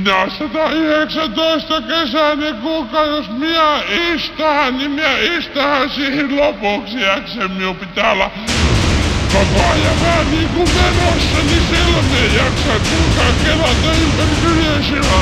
Minä 119 kesää, niin kuka, jos minä istahan, niin minä istahan siihen lopuksi jaksen. Minun pitää olla koko ajan vähän niin kuin menossa, niin silloin ei jaksan. Kuulkaa, kelata ympäri kyliä sillä.